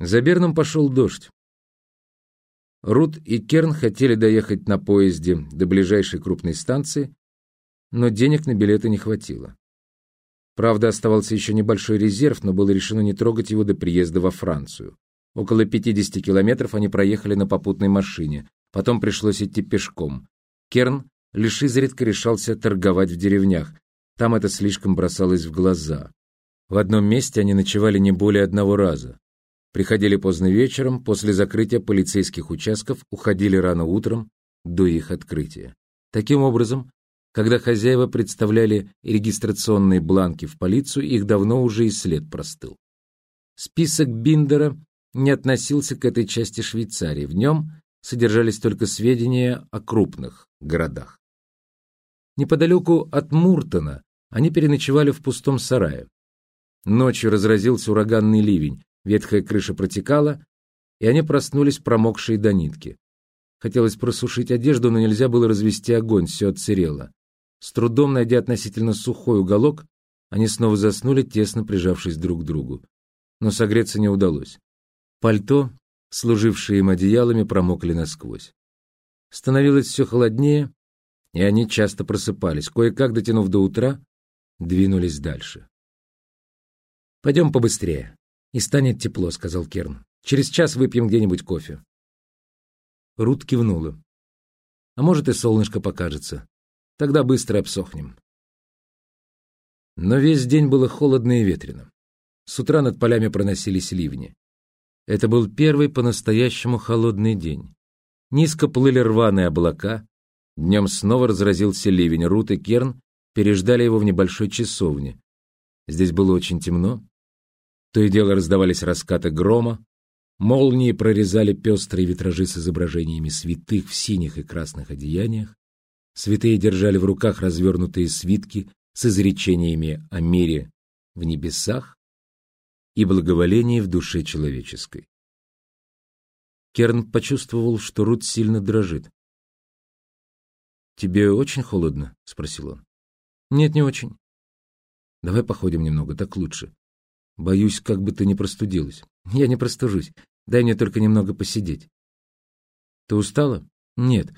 За Берном пошел дождь. Рут и Керн хотели доехать на поезде до ближайшей крупной станции, но денег на билеты не хватило. Правда, оставался еще небольшой резерв, но было решено не трогать его до приезда во Францию. Около 50 километров они проехали на попутной машине, потом пришлось идти пешком. Керн лишь изредка решался торговать в деревнях, там это слишком бросалось в глаза. В одном месте они ночевали не более одного раза. Приходили поздно вечером, после закрытия полицейских участков уходили рано утром, до их открытия. Таким образом, когда хозяева представляли регистрационные бланки в полицию, их давно уже и след простыл. Список Биндера не относился к этой части Швейцарии. В нем содержались только сведения о крупных городах. Неподалеку от Муртона они переночевали в пустом сарае. Ночью разразился ураганный ливень, ветхая крыша протекала, и они проснулись промокшие до нитки. Хотелось просушить одежду, но нельзя было развести огонь, все отсырело. С трудом найдя относительно сухой уголок, они снова заснули, тесно прижавшись друг к другу. Но согреться не удалось. Пальто, служившие им одеялами, промокли насквозь. Становилось все холоднее, и они часто просыпались. Кое-как, дотянув до утра, двинулись дальше. «Пойдем побыстрее, и станет тепло», — сказал Керн. «Через час выпьем где-нибудь кофе». Рут кивнула. «А может, и солнышко покажется. Тогда быстро обсохнем». Но весь день было холодно и ветрено. С утра над полями проносились ливни. Это был первый по-настоящему холодный день. Низко плыли рваные облака. Днем снова разразился ливень. Рут и Керн переждали его в небольшой часовне. Здесь было очень темно. То и дело раздавались раскаты грома. Молнии прорезали пестрые витражи с изображениями святых в синих и красных одеяниях. Святые держали в руках развернутые свитки с изречениями о мире в небесах и благоволении в душе человеческой. Керн почувствовал, что Рут сильно дрожит. «Тебе очень холодно?» — спросил он. «Нет, не очень. Давай походим немного, так лучше. Боюсь, как бы ты не простудилась. Я не простужусь. Дай мне только немного посидеть». «Ты устала?» «Нет.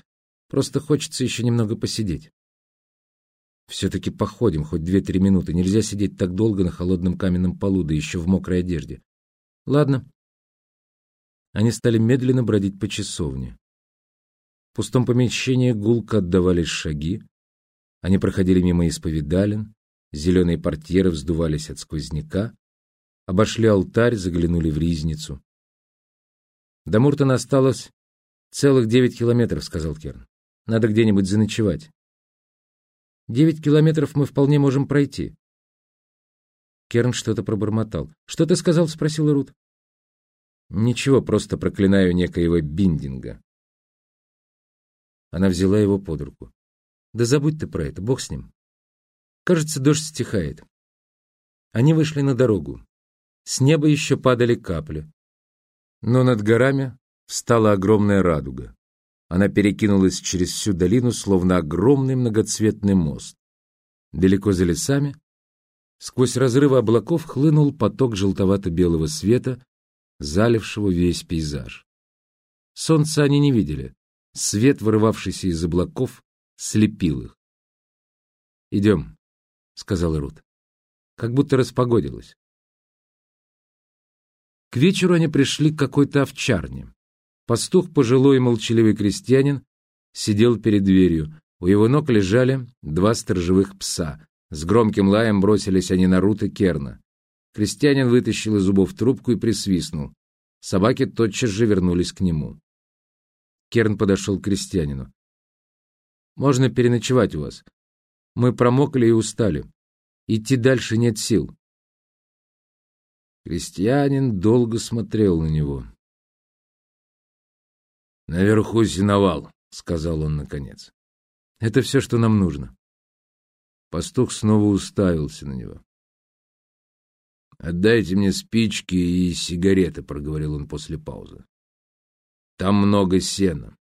Просто хочется еще немного посидеть». «Все-таки походим хоть две-три минуты. Нельзя сидеть так долго на холодном каменном полу, да еще в мокрой одежде». «Ладно». Они стали медленно бродить по часовне. В пустом помещении гулко отдавались шаги. Они проходили мимо исповедален, зеленые портьеры вздувались от сквозняка, обошли алтарь, заглянули в ризницу. До Муртона осталось целых девять километров, сказал Керн. Надо где-нибудь заночевать. Девять километров мы вполне можем пройти. Керн что-то пробормотал. «Что ты сказал?» — спросила Рут. «Ничего, просто проклинаю некоего Биндинга». Она взяла его под руку. «Да забудь ты про это, бог с ним. Кажется, дождь стихает». Они вышли на дорогу. С неба еще падали капли. Но над горами встала огромная радуга. Она перекинулась через всю долину, словно огромный многоцветный мост. Далеко за лесами, сквозь разрывы облаков, хлынул поток желтовато-белого света, залившего весь пейзаж. Солнца они не видели. Свет, вырывавшийся из облаков, слепил их. «Идем», — сказала Рут. Как будто распогодилось. К вечеру они пришли к какой-то овчарне. Пастух, пожилой и молчаливый крестьянин, сидел перед дверью. У его ног лежали два сторожевых пса. С громким лаем бросились они на Рут и Керна. Крестьянин вытащил из зубов трубку и присвистнул. Собаки тотчас же вернулись к нему. Керн подошел к крестьянину. «Можно переночевать у вас. Мы промокли и устали. Идти дальше нет сил». Крестьянин долго смотрел на него. «Наверху сеновал», — сказал он наконец. «Это все, что нам нужно». Пастух снова уставился на него. «Отдайте мне спички и сигареты», — проговорил он после паузы. «Там много сена».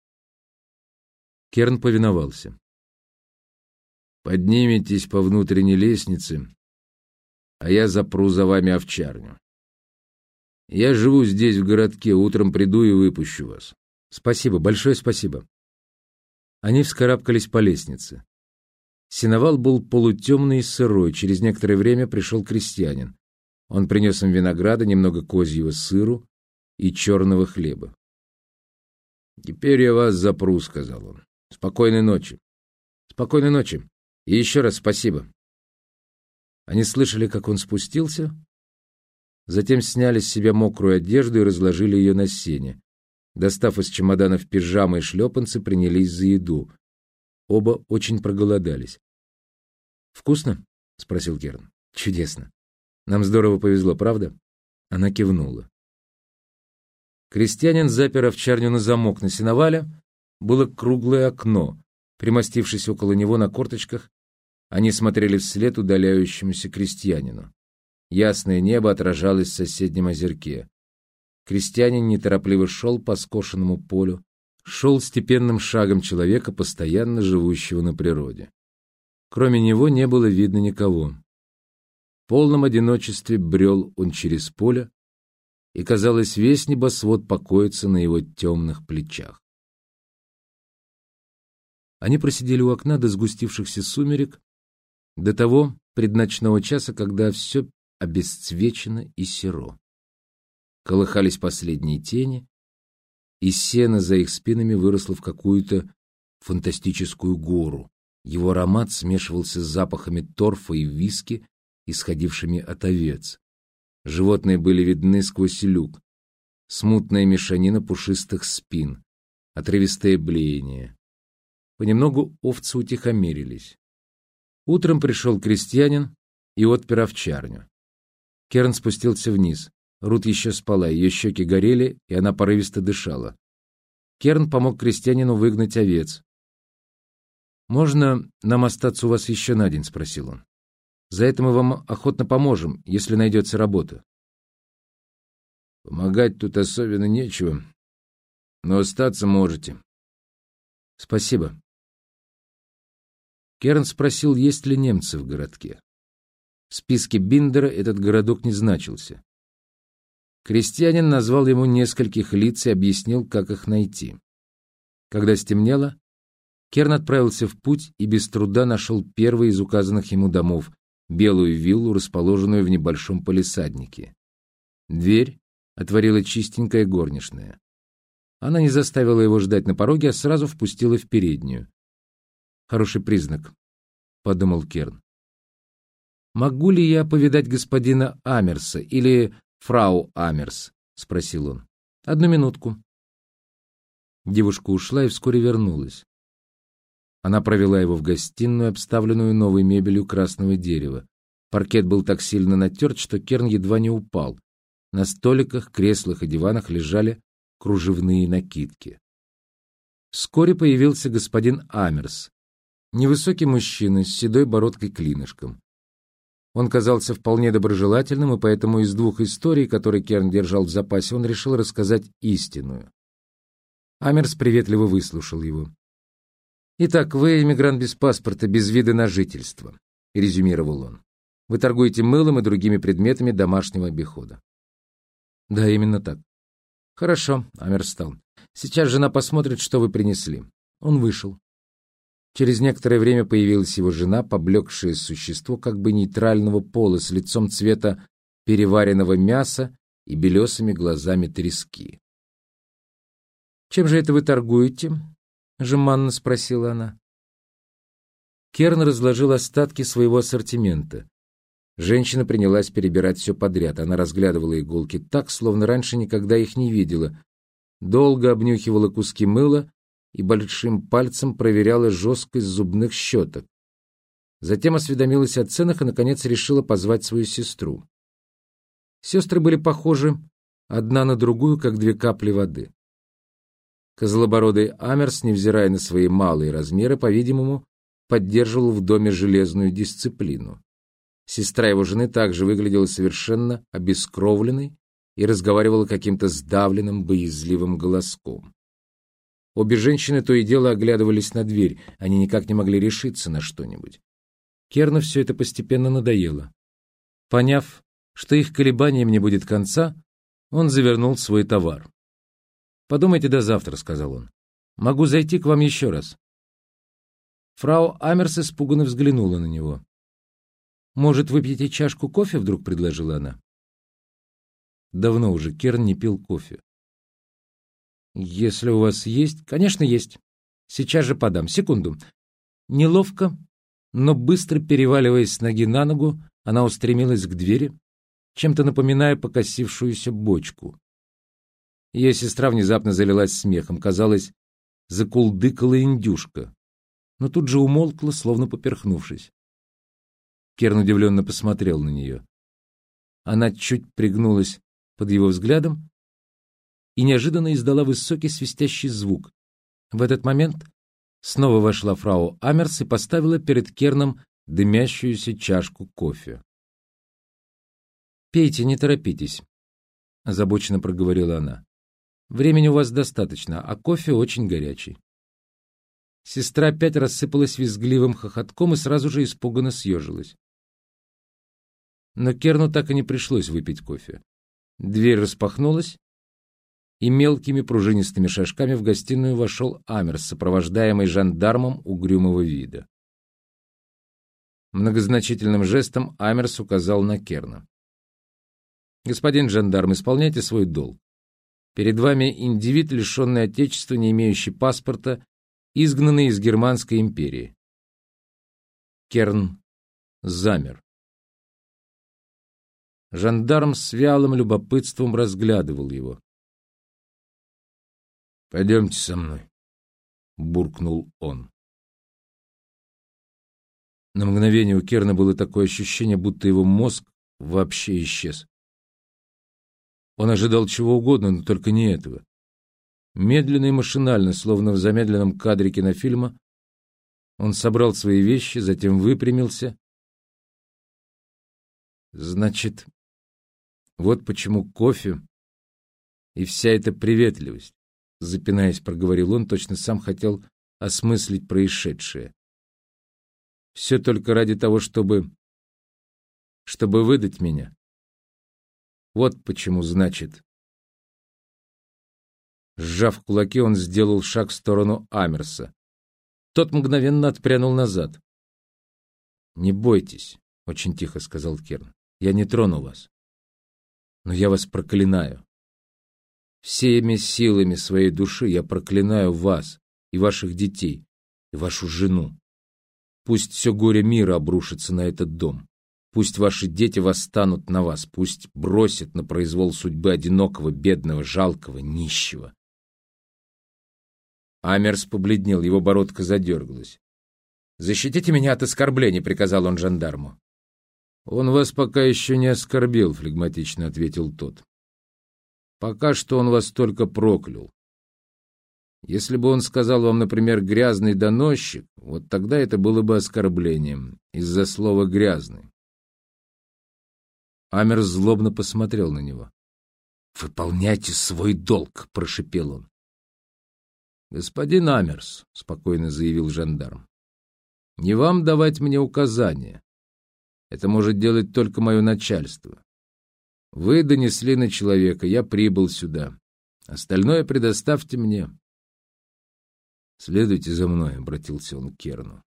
Керн повиновался. «Подниметесь по внутренней лестнице, а я запру за вами овчарню. Я живу здесь, в городке, утром приду и выпущу вас. Спасибо, большое спасибо. Они вскарабкались по лестнице. Синовал был полутемный и сырой. Через некоторое время пришел крестьянин. Он принес им винограда, немного козьего сыру и черного хлеба. «Теперь я вас запру», — сказал он. «Спокойной ночи». «Спокойной ночи. И еще раз спасибо». Они слышали, как он спустился, затем сняли с себя мокрую одежду и разложили ее на сене. Достав из чемоданов пижамы и шлепанцы, принялись за еду. Оба очень проголодались. «Вкусно?» — спросил Керн. «Чудесно. Нам здорово повезло, правда?» Она кивнула. Крестьянин запер овчарню на замок на сеновале. Было круглое окно. Примостившись около него на корточках, они смотрели вслед удаляющемуся крестьянину. Ясное небо отражалось в соседнем озерке. Крестьянин неторопливо шел по скошенному полю, шел степенным шагом человека, постоянно живущего на природе. Кроме него не было видно никого. В полном одиночестве брел он через поле, и, казалось, весь небосвод покоится на его темных плечах. Они просидели у окна до сгустившихся сумерек, до того предночного часа, когда все обесцвечено и серо. Колыхались последние тени, и сено за их спинами выросло в какую-то фантастическую гору. Его аромат смешивался с запахами торфа и виски, исходившими от овец. Животные были видны сквозь люк. Смутная мешанина пушистых спин, отрывистое блеяние. Понемногу овцы утихомирились. Утром пришел крестьянин и отпер овчарню. Керн спустился вниз. Рут еще спала, ее щеки горели, и она порывисто дышала. Керн помог крестьянину выгнать овец. «Можно нам остаться у вас еще на день?» — спросил он. «За это мы вам охотно поможем, если найдется работа». «Помогать тут особенно нечего, но остаться можете». «Спасибо». Керн спросил, есть ли немцы в городке. В списке Биндера этот городок не значился. Крестьянин назвал ему нескольких лиц и объяснил, как их найти. Когда стемнело, Керн отправился в путь и без труда нашел первый из указанных ему домов, белую виллу, расположенную в небольшом полисаднике. Дверь отворила чистенькая горничная. Она не заставила его ждать на пороге, а сразу впустила в переднюю. Хороший признак, — подумал Керн. «Могу ли я повидать господина Амерса или фрау Амерс?» — спросил он. «Одну минутку». Девушка ушла и вскоре вернулась. Она провела его в гостиную, обставленную новой мебелью красного дерева. Паркет был так сильно натерт, что Керн едва не упал. На столиках, креслах и диванах лежали кружевные накидки. Вскоре появился господин Амерс, невысокий мужчина с седой бородкой-клинышком. Он казался вполне доброжелательным, и поэтому из двух историй, которые Керн держал в запасе, он решил рассказать истинную. Амерс приветливо выслушал его. «Итак, вы иммигрант без паспорта, без вида на жительство», — резюмировал он. «Вы торгуете мылом и другими предметами домашнего обихода». «Да, именно так». «Хорошо», — Амер встал. «Сейчас жена посмотрит, что вы принесли». Он вышел. Через некоторое время появилась его жена, поблекшее существо как бы нейтрального пола, с лицом цвета переваренного мяса и белесыми глазами трески. «Чем же это вы торгуете?» — жеманно спросила она. Керн разложил остатки своего ассортимента. Женщина принялась перебирать все подряд. Она разглядывала иголки так, словно раньше никогда их не видела. Долго обнюхивала куски мыла и большим пальцем проверяла жесткость зубных щеток. Затем осведомилась о ценах и, наконец, решила позвать свою сестру. Сестры были похожи одна на другую, как две капли воды. Козлобородый Амерс, невзирая на свои малые размеры, по-видимому, поддерживал в доме железную дисциплину. Сестра его жены также выглядела совершенно обескровленной и разговаривала каким-то сдавленным, боязливым голоском. Обе женщины то и дело оглядывались на дверь, они никак не могли решиться на что-нибудь. Керну все это постепенно надоело. Поняв, что их колебаниям не будет конца, Он завернул свой товар. «Подумайте до завтра», — сказал он. «Могу зайти к вам еще раз». Фрау Амерс испуганно взглянула на него. «Может, выпьете чашку кофе?» — вдруг предложила она. Давно уже Керн не пил кофе. «Если у вас есть...» «Конечно, есть. Сейчас же подам. Секунду». Неловко, но быстро переваливаясь с ноги на ногу, она устремилась к двери, чем-то напоминая покосившуюся бочку. Ее сестра внезапно залилась смехом. Казалось, закулдыкала индюшка, но тут же умолкла, словно поперхнувшись. Керн удивленно посмотрел на нее. Она чуть пригнулась под его взглядом и неожиданно издала высокий свистящий звук. В этот момент снова вошла фрау Амерс и поставила перед Керном дымящуюся чашку кофе. «Пейте, не торопитесь», — озабоченно проговорила она. «Времени у вас достаточно, а кофе очень горячий». Сестра опять рассыпалась визгливым хохотком и сразу же испуганно съежилась. Но Керну так и не пришлось выпить кофе. Дверь распахнулась, и мелкими пружинистыми шажками в гостиную вошел Амерс, сопровождаемый жандармом угрюмого вида. Многозначительным жестом Амерс указал на Керна. «Господин жандарм, исполняйте свой долг. Перед вами индивид, лишенный отечества, не имеющий паспорта, изгнанный из Германской империи». Керн замер. Жандарм с вялым любопытством разглядывал его. «Пойдемте со мной», — буркнул он. На мгновение у Керна было такое ощущение, будто его мозг вообще исчез. Он ожидал чего угодно, но только не этого. Медленно и машинально, словно в замедленном кадре кинофильма, он собрал свои вещи, затем выпрямился. Значит, вот почему кофе и вся эта приветливость, запинаясь, проговорил он, точно сам хотел осмыслить происшедшее. Все только ради того, чтобы... чтобы выдать меня. Вот почему, значит. Сжав кулаки, он сделал шаг в сторону Амерса. Тот мгновенно отпрянул назад. «Не бойтесь», — очень тихо сказал Керн. «Я не трону вас но я вас проклинаю. Всеми силами своей души я проклинаю вас и ваших детей, и вашу жену. Пусть все горе мира обрушится на этот дом. Пусть ваши дети восстанут на вас, пусть бросят на произвол судьбы одинокого, бедного, жалкого, нищего. Амерс побледнел, его бородка задергалась. «Защитите меня от оскорблений», — приказал он жандарму. «Он вас пока еще не оскорбил», — флегматично ответил тот. «Пока что он вас только проклял. Если бы он сказал вам, например, «грязный доносчик», вот тогда это было бы оскорблением из-за слова «грязный». Амер злобно посмотрел на него. «Выполняйте свой долг», — прошипел он. «Господин Амерс», — спокойно заявил жандарм, — «не вам давать мне указания. Это может делать только мое начальство. Вы донесли на человека, я прибыл сюда. Остальное предоставьте мне. Следуйте за мной, — обратился он к Керну.